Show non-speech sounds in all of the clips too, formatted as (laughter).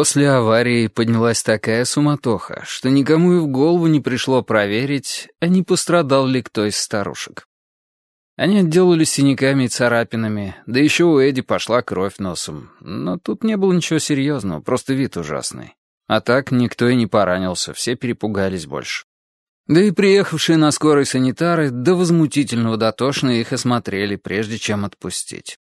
После аварии поднялась такая суматоха, что никому и в голову не пришло проверить, а не пострадал ли кто из старушек. Они отделались синяками и царапинами, да еще у Эдди пошла кровь носом. Но тут не было ничего серьезного, просто вид ужасный. А так никто и не поранился, все перепугались больше. Да и приехавшие на скорой санитары до возмутительного дотошно их осмотрели, прежде чем отпустить.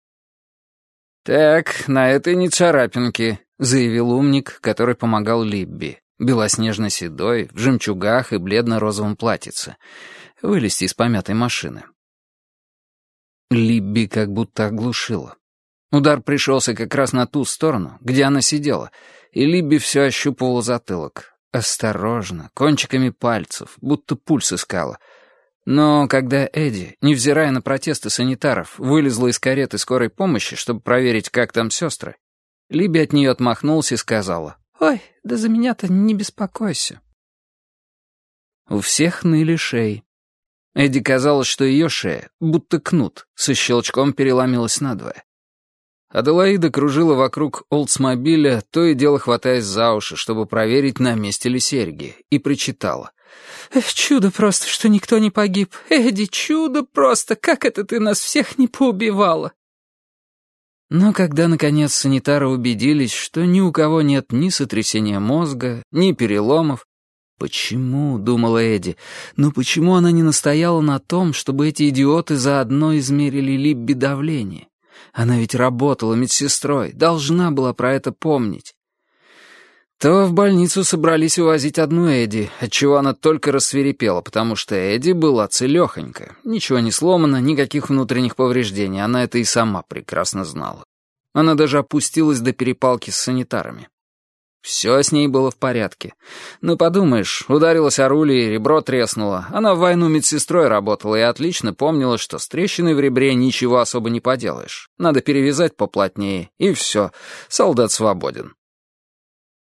«Так, на этой не царапинки», — заявил умник, который помогал Либби, белоснежно-седой, в жемчугах и бледно-розовом платьице, вылезти из помятой машины. Либби как будто оглушила. Удар пришелся как раз на ту сторону, где она сидела, и Либби все ощупывала затылок. Осторожно, кончиками пальцев, будто пульс искала — но когда Эдди, невзирая на протесты санитаров, вылезла из кареты скорой помощи, чтобы проверить, как там сестры, Либи от нее отмахнулся и сказала, «Ой, да за меня-то не беспокойся». У всех ныли шеи. Эдди казалось, что ее шея, будто кнут, со щелчком переломилась надвое. Аделаида кружила вокруг Олдсмобиля, то и дело хватаясь за уши, чтобы проверить, на месте ли серьги, и причитала — «Чудо просто, что никто не погиб. Эдди, чудо просто, как это ты нас всех не поубивала?» Но когда, наконец, санитары убедились, что ни у кого нет ни сотрясения мозга, ни переломов, «Почему?» — думала Эдди. «Но почему она не настояла на том, чтобы эти идиоты заодно измерили Либби давление? Она ведь работала медсестрой, должна была про это помнить то в больницу собрались увозить одну Эдди, отчего она только рассверепела, потому что Эдди была целехонька. Ничего не сломано, никаких внутренних повреждений, она это и сама прекрасно знала. Она даже опустилась до перепалки с санитарами. Все с ней было в порядке. Ну, подумаешь, ударилась о руль и ребро треснуло. Она в войну медсестрой работала и отлично помнила, что с трещиной в ребре ничего особо не поделаешь. Надо перевязать поплотнее, и все, солдат свободен.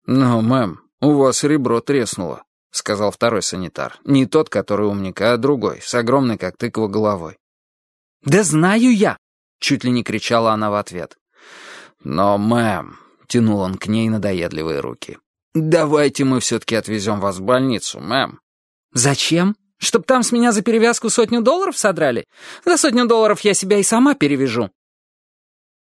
«Но, мэм, у вас ребро треснуло», — сказал второй санитар. Не тот, который умника, а другой, с огромной, как тыква, головой. «Да знаю я!» — чуть ли не кричала она в ответ. «Но, мэм», — тянул он к ней надоедливые руки, «давайте мы все-таки отвезем вас в больницу, мэм». «Зачем? Чтоб там с меня за перевязку сотню долларов содрали? За сотню долларов я себя и сама перевяжу».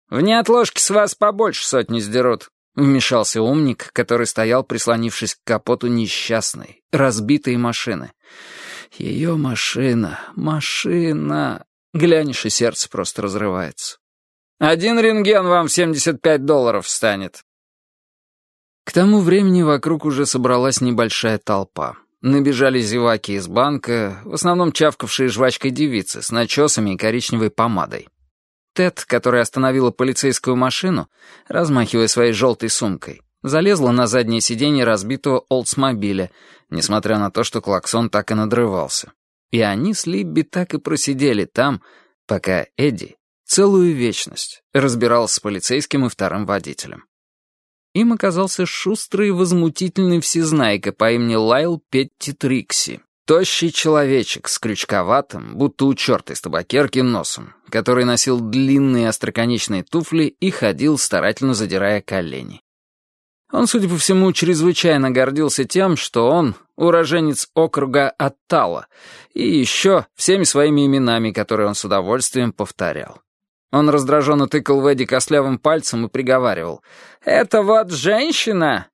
«В неотложке с вас побольше сотни сдерут», Вмешался умник, который стоял, прислонившись к капоту несчастной, разбитой машины. Ее машина, машина. Глянешь, и сердце просто разрывается. Один рентген вам в 75 долларов станет. К тому времени вокруг уже собралась небольшая толпа. Набежали зеваки из банка, в основном чавкавшие жвачкой девицы с начесами и коричневой помадой. Тед, которая остановила полицейскую машину, размахивая своей желтой сумкой, залезла на заднее сиденье разбитого Олдсмобиля, несмотря на то, что клаксон так и надрывался. И они с Либби так и просидели там, пока Эдди целую вечность разбирался с полицейским и вторым водителем. Им оказался шустрый и возмутительный всезнайка по имени Лайл Петти Трикси, Тощий человечек с крючковатым, будто у черта из табакерки, носом, который носил длинные остроконечные туфли и ходил, старательно задирая колени. Он, судя по всему, чрезвычайно гордился тем, что он уроженец округа Оттала, и еще всеми своими именами, которые он с удовольствием повторял. Он раздраженно тыкал в Эдди костлявым пальцем и приговаривал «Это вот женщина,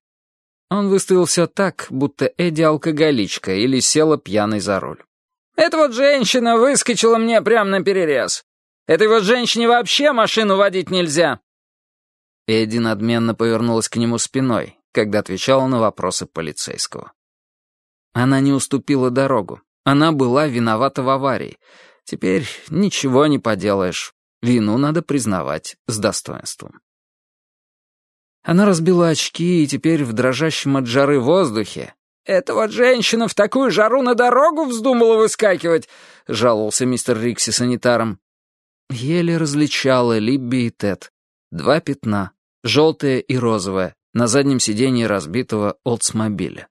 он выставил все так, будто Эдди алкоголичка или села пьяной за руль. «Эта вот женщина выскочила мне прямо на перерез. Этой вот женщине вообще машину водить нельзя!» Эдди надменно повернулась к нему спиной, когда отвечала на вопросы полицейского. Она не уступила дорогу. Она была виновата в аварии. Теперь ничего не поделаешь. Вину надо признавать с достоинством. Она разбила очки и теперь в дрожащем от жары воздухе. «Эта вот женщина в такую жару на дорогу вздумала выскакивать!» — жаловался мистер Рикси санитаром. Еле различала Либби и Тед. Два пятна, желтое и розовое, на заднем сиденье разбитого Олдсмобиля.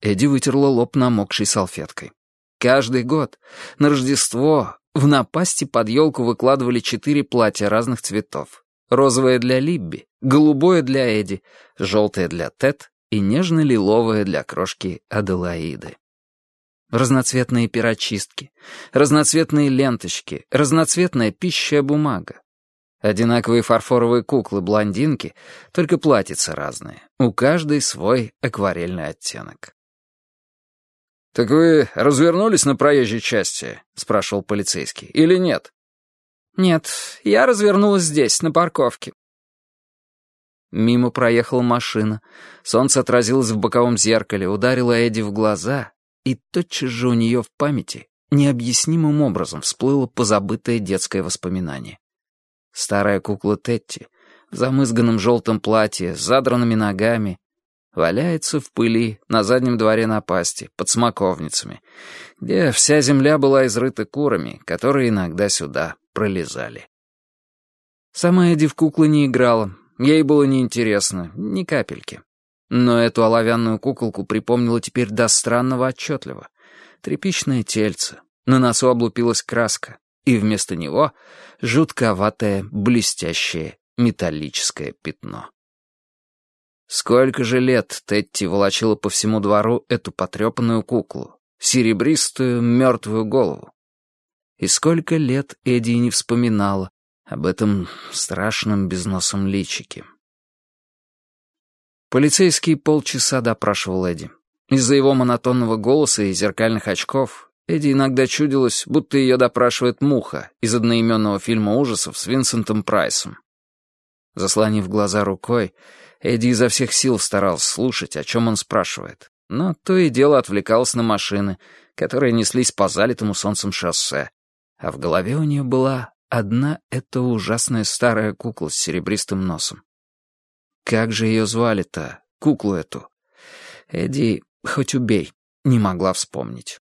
Эдди вытерла лоб намокшей салфеткой. Каждый год на Рождество в напасти под елку выкладывали четыре платья разных цветов. Розовое для Либби, голубое для Эдди, желтое для Тед и нежно-лиловое для крошки Аделаиды. Разноцветные перочистки, разноцветные ленточки, разноцветная пищая бумага. Одинаковые фарфоровые куклы-блондинки, только платьица разные. У каждой свой акварельный оттенок. «Так вы развернулись на проезжей части?» — спрашивал полицейский. «Или нет?» «Нет, я развернулась здесь, на парковке». Мимо проехала машина. Солнце отразилось в боковом зеркале, ударило Эдди в глаза, и тотчас же у нее в памяти необъяснимым образом всплыло позабытое детское воспоминание. Старая кукла Тетти в замызганном желтом платье с задранными ногами валяется в пыли на заднем дворе напасти, под смоковницами, где вся земля была изрыта курами, которые иногда сюда пролезали. Сама Эдди в куклы не играла, ей было неинтересно, ни капельки. Но эту оловянную куколку припомнила теперь до странного отчетливо. Тряпичное тельце, на носу облупилась краска, и вместо него жутковатое, блестящее, металлическое пятно. Сколько же лет Тетти волочила по всему двору эту потрепанную куклу, серебристую мертвую голову. И сколько лет Эдди не вспоминала об этом страшном безносом личике. Полицейский полчаса допрашивал Эдди. Из-за его монотонного голоса и зеркальных очков Эдди иногда чудилось, будто ее допрашивает муха из одноименного фильма ужасов с Винсентом Прайсом. Заслонив глаза рукой, Эдди изо всех сил старался слушать, о чем он спрашивает. Но то и дело отвлекался на машины, которые неслись по залитому солнцем шоссе. А в голове у нее была одна эта ужасная старая кукла с серебристым носом. Как же ее звали-то, куклу эту? Эдди, хоть убей, не могла вспомнить.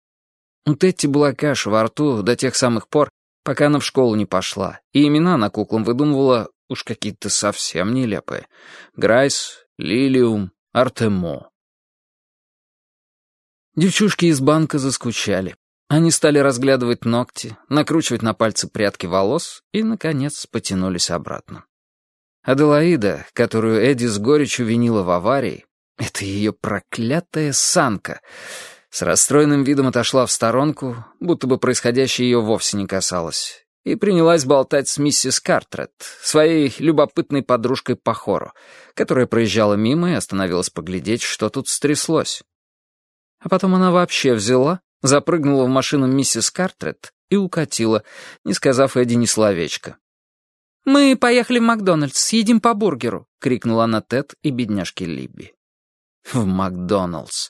У Тетти была каша во рту до тех самых пор, пока она в школу не пошла, и имена на куклам выдумывала уж какие-то совсем нелепые. Грайс, Лилиум, Артемо. Девчушки из банка заскучали. Они стали разглядывать ногти, накручивать на пальцы прядки волос и, наконец, потянулись обратно. Аделаида, которую Эдди с горечью винила в аварии, это ее проклятая санка — с расстроенным видом отошла в сторонку, будто бы происходящее ее вовсе не касалось, и принялась болтать с миссис Картрет, своей любопытной подружкой по хору, которая проезжала мимо и остановилась поглядеть, что тут стряслось. А потом она вообще взяла, запрыгнула в машину миссис Картрет и укатила, не сказав Эдди ни словечка. «Мы поехали в Макдональдс, съедим по бургеру», — крикнула она Тед и бедняжке Либби. «В Макдоналдс.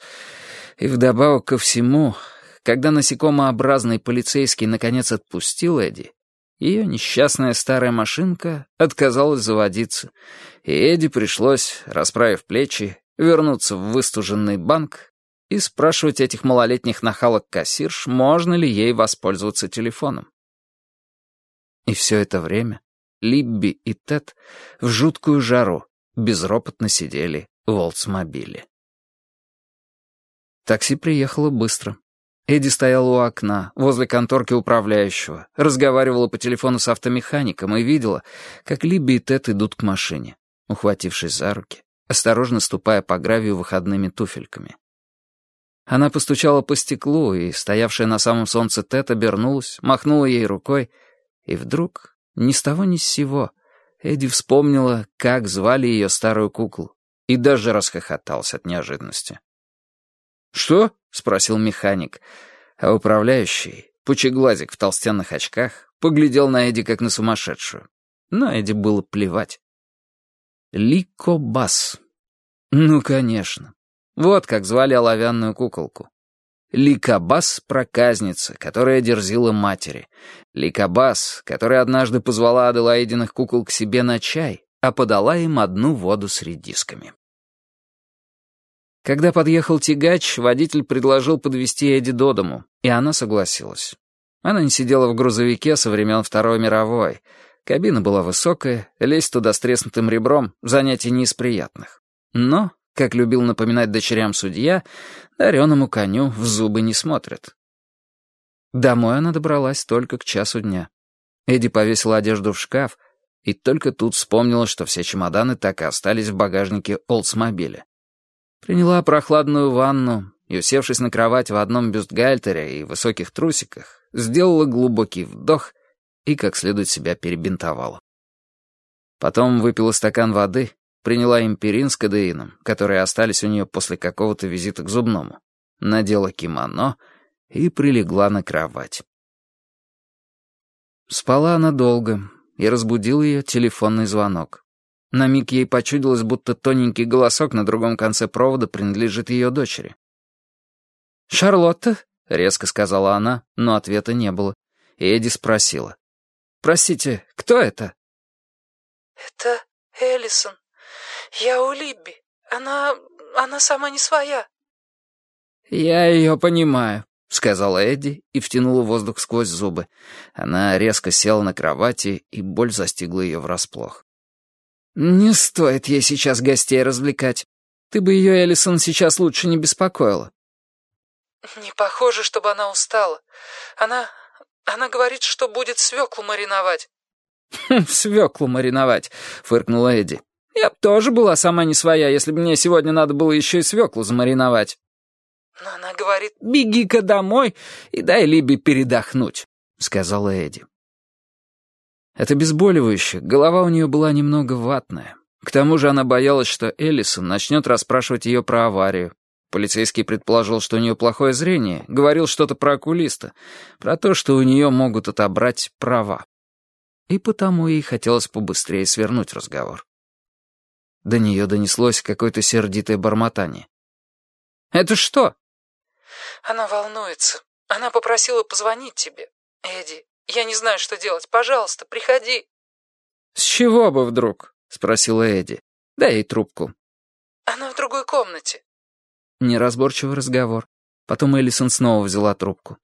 И вдобавок ко всему, когда насекомообразный полицейский наконец отпустил Эдди, ее несчастная старая машинка отказалась заводиться, и Эдди пришлось, расправив плечи, вернуться в выстуженный банк и спрашивать этих малолетних нахалок-кассирш, можно ли ей воспользоваться телефоном. И все это время Либби и Тед в жуткую жару безропотно сидели в Олдсмобиле. Такси приехало быстро. Эдди стояла у окна, возле конторки управляющего, разговаривала по телефону с автомехаником и видела, как Либби и Тед идут к машине, ухватившись за руки, осторожно ступая по гравию выходными туфельками. Она постучала по стеклу, и стоявшая на самом солнце Тед обернулась, махнула ей рукой, и вдруг, ни с того ни с сего, Эдди вспомнила, как звали ее старую куклу, и даже расхохотался от неожиданности. «Что?» — спросил механик. А управляющий, пучеглазик в толстенных очках, поглядел на Эдди как на сумасшедшую. Но Эдди было плевать. Лико Бас. Ну, конечно. Вот как звали оловянную куколку. Ликабас — проказница, которая дерзила матери. Ликабас, которая однажды позвала Аделаидиных кукол к себе на чай, а подала им одну воду с редисками. Когда подъехал тягач, водитель предложил подвезти Эдди до дому, и она согласилась. Она не сидела в грузовике со времен Второй мировой. Кабина была высокая, лезть туда с треснутым ребром — занятие не из приятных. Но, как любил напоминать дочерям судья, дареному коню в зубы не смотрят. Домой она добралась только к часу дня. Эдди повесила одежду в шкаф, И только тут вспомнила, что все чемоданы так и остались в багажнике Олдсмобиля. Приняла прохладную ванну и, усевшись на кровать в одном бюстгальтере и высоких трусиках, сделала глубокий вдох и как следует себя перебинтовала. Потом выпила стакан воды, приняла империн с кадеином, которые остались у нее после какого-то визита к зубному, надела кимоно и прилегла на кровать. Спала она долго, и разбудил ее телефонный звонок. На миг ей почудилось, будто тоненький голосок на другом конце провода принадлежит ее дочери. «Шарлотта?» — резко сказала она, но ответа не было. И спросила. «Простите, кто это?» «Это Эллисон. Я у Либби. Она... она сама не своя». «Я ее понимаю», — сказала Эдди и втянула воздух сквозь зубы. Она резко села на кровати, и боль застигла ее врасплох. «Не стоит ей сейчас гостей развлекать. Ты бы ее, Эллисон, сейчас лучше не беспокоила». «Не похоже, чтобы она устала. Она... она говорит, что будет свеклу мариновать». (laughs) «Хм, «Свеклу мариновать», — фыркнула Эдди. «Я б тоже была сама не своя, если бы мне сегодня надо было еще и свеклу замариновать». Но она говорит, «Беги-ка домой и дай Либе передохнуть», — сказала Эдди. Это обезболивающее, голова у нее была немного ватная. К тому же она боялась, что Эллисон начнет расспрашивать ее про аварию. Полицейский предположил, что у нее плохое зрение, говорил что-то про окулиста, про то, что у нее могут отобрать права. И потому ей хотелось побыстрее свернуть разговор. До нее донеслось какое-то сердитое бормотание. «Это что?» Она волнуется. Она попросила позвонить тебе. Эдди, я не знаю, что делать. Пожалуйста, приходи. С чего бы вдруг? Спросила Эдди. Дай ей трубку. Она в другой комнате. Неразборчивый разговор. Потом Эллисон снова взяла трубку.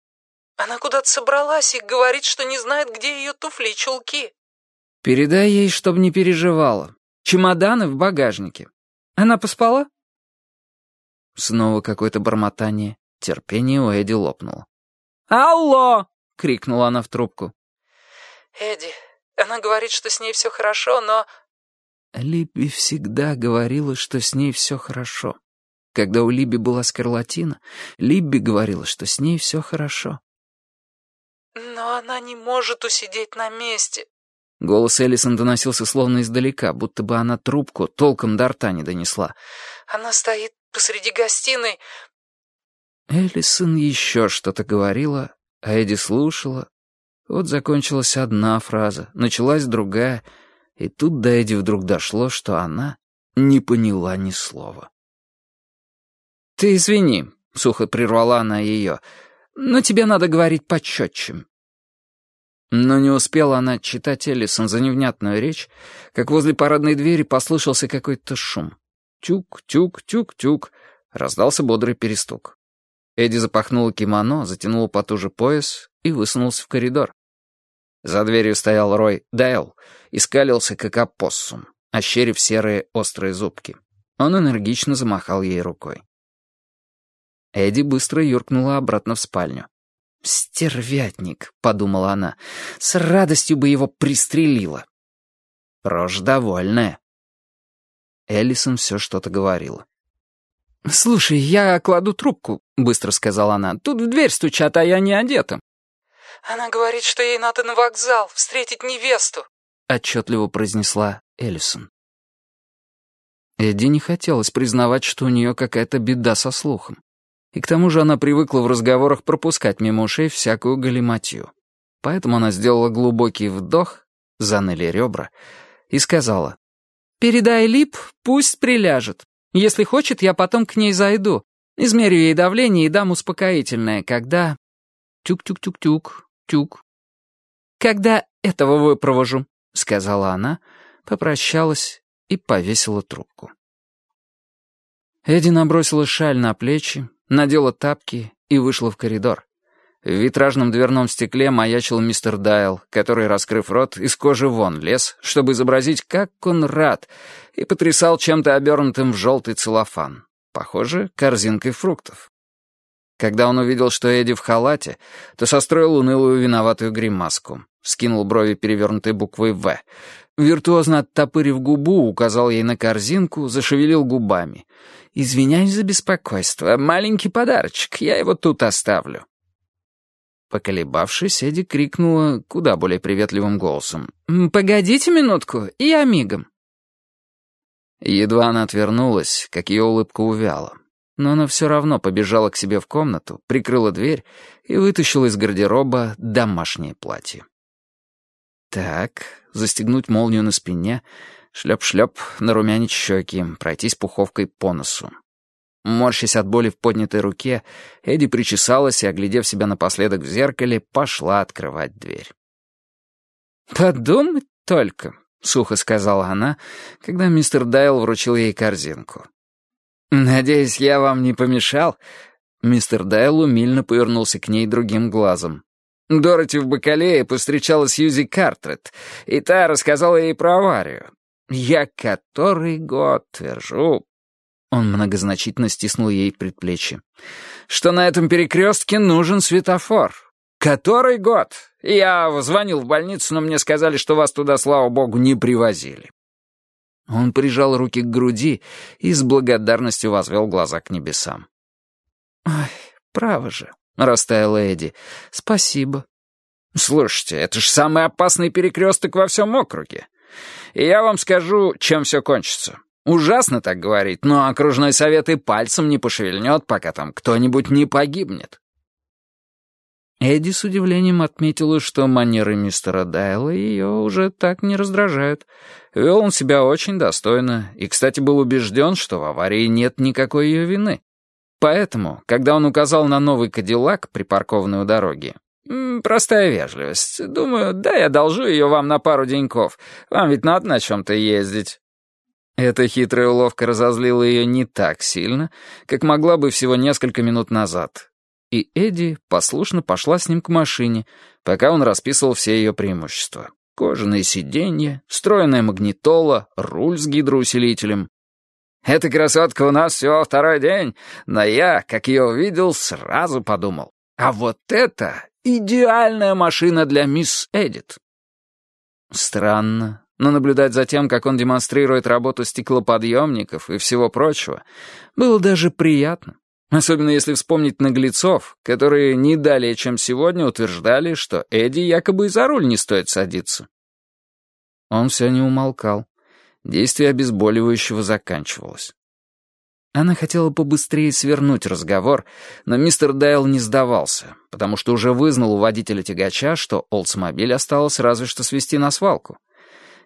Она куда-то собралась и говорит, что не знает, где ее туфли и чулки. Передай ей, чтобы не переживала. Чемоданы в багажнике. Она поспала? Снова какое-то бормотание. Терпение у Эдди лопнуло. «Алло!» — крикнула она в трубку. «Эдди, она говорит, что с ней все хорошо, но...» Либби всегда говорила, что с ней все хорошо. Когда у Либби была скарлатина, Либби говорила, что с ней все хорошо. «Но она не может усидеть на месте». Голос Эллисон доносился словно издалека, будто бы она трубку толком до рта не донесла. «Она стоит посреди гостиной, Эллисон еще что-то говорила, а Эдди слушала. Вот закончилась одна фраза, началась другая, и тут до Эдди вдруг дошло, что она не поняла ни слова. «Ты извини», — сухо прервала она ее, — «но тебе надо говорить почетче». Но не успела она читать Эллисон за невнятную речь, как возле парадной двери послышался какой-то шум. Тюк, тюк, тюк, тюк. Раздался бодрый перестук. Эдди запахнула кимоно, затянула потуже пояс и высунулся в коридор. За дверью стоял Рой Дейл и скалился, как опоссум, ощерив серые острые зубки. Он энергично замахал ей рукой. Эдди быстро юркнула обратно в спальню. «Стервятник», — подумала она, — «с радостью бы его пристрелила». Рожь довольная. Эллисон все что-то говорила. «Слушай, я кладу трубку», — быстро сказала она. «Тут в дверь стучат, а я не одета». «Она говорит, что ей надо на вокзал встретить невесту», — отчетливо произнесла Эллисон. Эдди не хотелось признавать, что у нее какая-то беда со слухом. И к тому же она привыкла в разговорах пропускать мимо ушей всякую галиматью. Поэтому она сделала глубокий вдох, заныли ребра, и сказала, «Передай Лип, пусть приляжет. Если хочет, я потом к ней зайду. Измерю ей давление и дам успокоительное, когда... Тюк-тюк-тюк-тюк, тюк. Когда этого выпровожу, сказала она, попрощалась и повесила трубку. Эдди набросила шаль на плечи, надела тапки и вышла в коридор. В витражном дверном стекле маячил мистер Дайл, который, раскрыв рот, из кожи вон лез, чтобы изобразить, как он рад, и потрясал чем-то обернутым в желтый целлофан. Похоже, корзинкой фруктов. Когда он увидел, что Эдди в халате, то состроил унылую виноватую гримаску. скинул брови перевернутой буквой «В». Виртуозно оттопырив губу, указал ей на корзинку, зашевелил губами. «Извиняюсь за беспокойство. Маленький подарочек. Я его тут оставлю». Поколебавшись, Эдди крикнула куда более приветливым голосом. «Погодите минутку, я мигом». Едва она отвернулась, как ее улыбка увяла. Но она все равно побежала к себе в комнату, прикрыла дверь и вытащила из гардероба домашнее платье. Так, застегнуть молнию на спине, шлеп-шлеп, нарумянить щеки, пройтись пуховкой по носу. Морщась от боли в поднятой руке, Эдди причесалась и, оглядев себя напоследок в зеркале, пошла открывать дверь. «Подумать только», — сухо сказала она, когда мистер Daйл вручил ей корзинку. «Надеюсь, я вам не помешал?» Мистер Дайл умильно повернулся к ней другим глазом. Дороти в Бакалее повстречала Сьюзи Картрет, и та рассказала ей про аварию. «Я который год твержу...» Он многозначительно стиснул ей предплечье. «Что на этом перекрестке нужен светофор. Который год? Я звонил в больницу, но мне сказали, что вас туда, слава богу, не привозили». Он прижал руки к груди и с благодарностью возвел глаза к небесам. «Ой, право же», — растаяла Эдди. «Спасибо». «Слушайте, это же самый опасный перекресток во всем округе. И я вам скажу, чем все кончится. Ужасно так говорить, но окружной совет и пальцем не пошевельнет, пока там кто-нибудь не погибнет». Эдди с удивлением отметила, что манеры мистера Дайла ее уже так не раздражают. Вел он себя очень достойно и, кстати, был убежден, что в аварии нет никакой ее вины. Поэтому, когда он указал на новый кадиллак, припаркованный у дороги, «Простая вежливость. Думаю, да, я одолжу ее вам на пару деньков. Вам ведь надо на чем-то ездить». Эта хитрая уловка разозлила ее не так сильно, как могла бы всего несколько минут назад, и Эдди послушно пошла с ним к машине, пока он расписывал все ее преимущества. Кожаные сиденья, встроенная магнитола, руль с гидроусилителем. «Эта красотка у нас всего второй день, но я, как ее увидел, сразу подумал, а вот это идеальная машина для мисс Эдит». Странно, но наблюдать за тем, как он демонстрирует работу стеклоподъемников и всего прочего, было даже приятно. Особенно если вспомнить наглецов, которые не далее, чем сегодня, утверждали, что Эдди якобы и за руль не стоит садиться. Он все не умолкал. Действие обезболивающего заканчивалось. Она хотела побыстрее свернуть разговор, но мистер Daйл не сдавался, потому что уже вызнал у водителя тягача, что Олдсмобиль осталось разве что свести на свалку,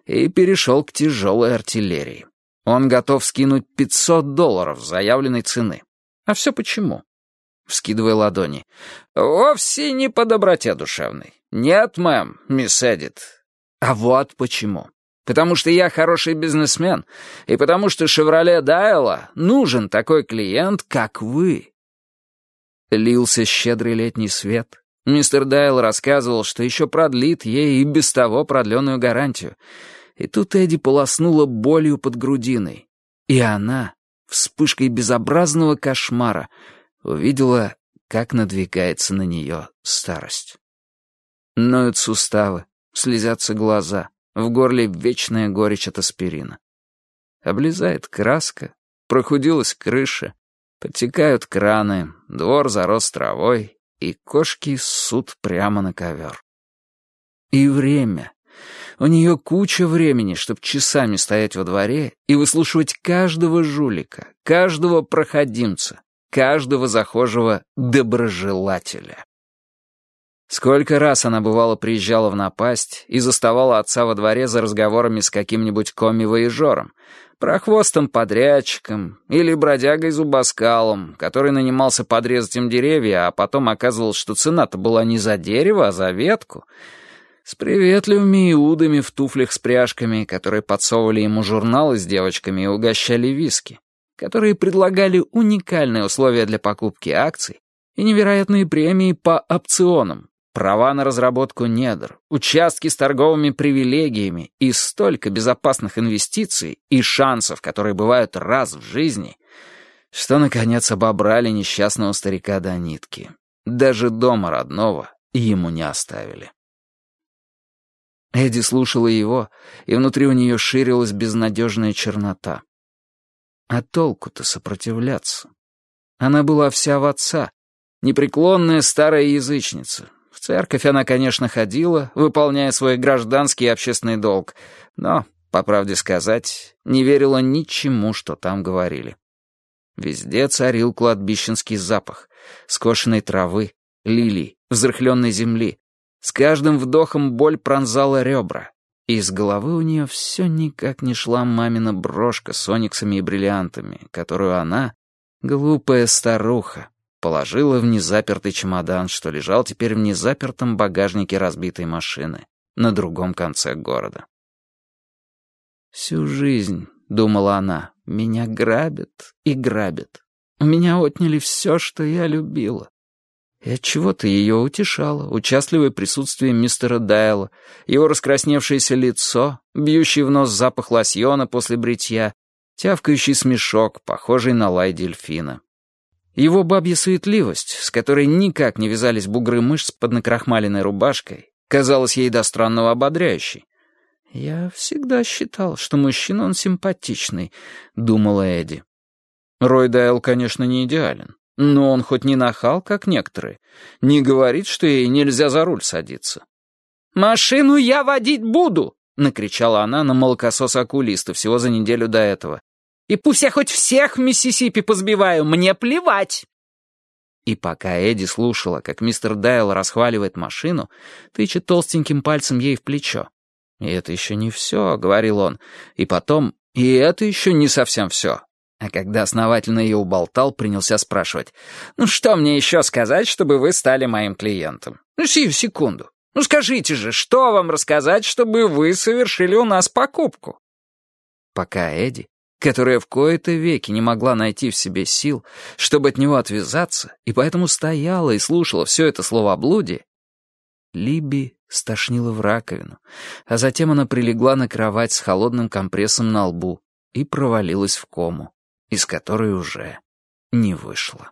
и перешел к тяжелой артиллерии. Он готов скинуть 500 долларов заявленной цены. А все почему? Вскидывая ладони. Вовсе не по доброте душевной. Нет, мэм, мисс Эдит. А вот почему. Потому что я хороший бизнесмен, и потому что «Шевроле Дайла» нужен такой клиент, как вы. Лился щедрый летний свет. Мистер Дайл рассказывал, что еще продлит ей и без того продленную гарантию. И тут Эдди полоснула болью под грудиной. И она, вспышкой безобразного кошмара, увидела, как надвигается на нее старость. Ноют суставы, слезятся глаза, в горле вечная горечь от аспирина. Облезает краска, прохудилась крыша, подтекают краны, двор зарос травой, и кошки ссут прямо на ковер. И время, у нее куча времени, чтобы часами стоять во дворе и выслушивать каждого жулика, каждого проходимца, каждого захожего доброжелателя. Сколько раз она бывало приезжала в напасть и заставала отца во дворе за разговорами с каким-нибудь коми-воежором, прохвостом подрядчиком или бродягой-зубоскалом, который нанимался подрезать им деревья, а потом оказывалось, что цена-то была не за дерево, а за ветку — с приветливыми иудами в туфлях с пряжками, которые подсовывали ему журналы с девочками и угощали виски, которые предлагали уникальные условия для покупки акций и невероятные премии по опционам, права на разработку недр, участки с торговыми привилегиями и столько безопасных инвестиций и шансов, которые бывают раз в жизни, что, наконец, обобрали несчастного старика до нитки. Даже дома родного ему не оставили. Эдди слушала его, и внутри у нее ширилась безнадежная чернота. А толку-то сопротивляться? Она была вся в отца, непреклонная старая язычница. В церковь она, конечно, ходила, выполняя свой гражданский и общественный долг, но, по правде сказать, не верила ничему, что там говорили. Везде царил кладбищенский запах, скошенной травы, лилий, взрыхленной земли, с каждым вдохом боль пронзала ребра, и из головы у нее все никак не шла мамина брошка с ониксами и бриллиантами, которую она, глупая старуха, положила в незапертый чемодан, что лежал теперь в незапертом багажнике разбитой машины на другом конце города. «Всю жизнь», — думала она, — «меня грабят и грабят. У меня отняли все, что я любила. И отчего-то ее утешало участливое присутствие мистера Дайла, его раскрасневшееся лицо, бьющий в нос запах лосьона после бритья, тявкающий смешок, похожий на лай дельфина. Его бабья суетливость, с которой никак не вязались бугры мышц под накрахмаленной рубашкой, казалась ей до странного ободряющей. «Я всегда считал, что мужчина он симпатичный», — думала Эдди. Рой Дайл, конечно, не идеален. Но он хоть не нахал, как некоторые. Не говорит, что ей нельзя за руль садиться. «Машину я водить буду!» — накричала она на молокосос-окулиста всего за неделю до этого. «И пусть я хоть всех в Миссисипи позбиваю, мне плевать!» И пока Эдди слушала, как мистер Дайл расхваливает машину, тычет толстеньким пальцем ей в плечо. «И это еще не все», — говорил он. И потом, «И это еще не совсем все. А когда основательно ее уболтал, принялся спрашивать. «Ну что мне еще сказать, чтобы вы стали моим клиентом? Ну, сию секунду. Ну скажите же, что вам рассказать, чтобы вы совершили у нас покупку?» Пока Эдди, которая в кои-то веки не могла найти в себе сил, чтобы от него отвязаться, и поэтому стояла и слушала все это словоблудие, Либи стошнила в раковину, а затем она прилегла на кровать с холодным компрессом на лбу и провалилась в кому из которой уже не вышло.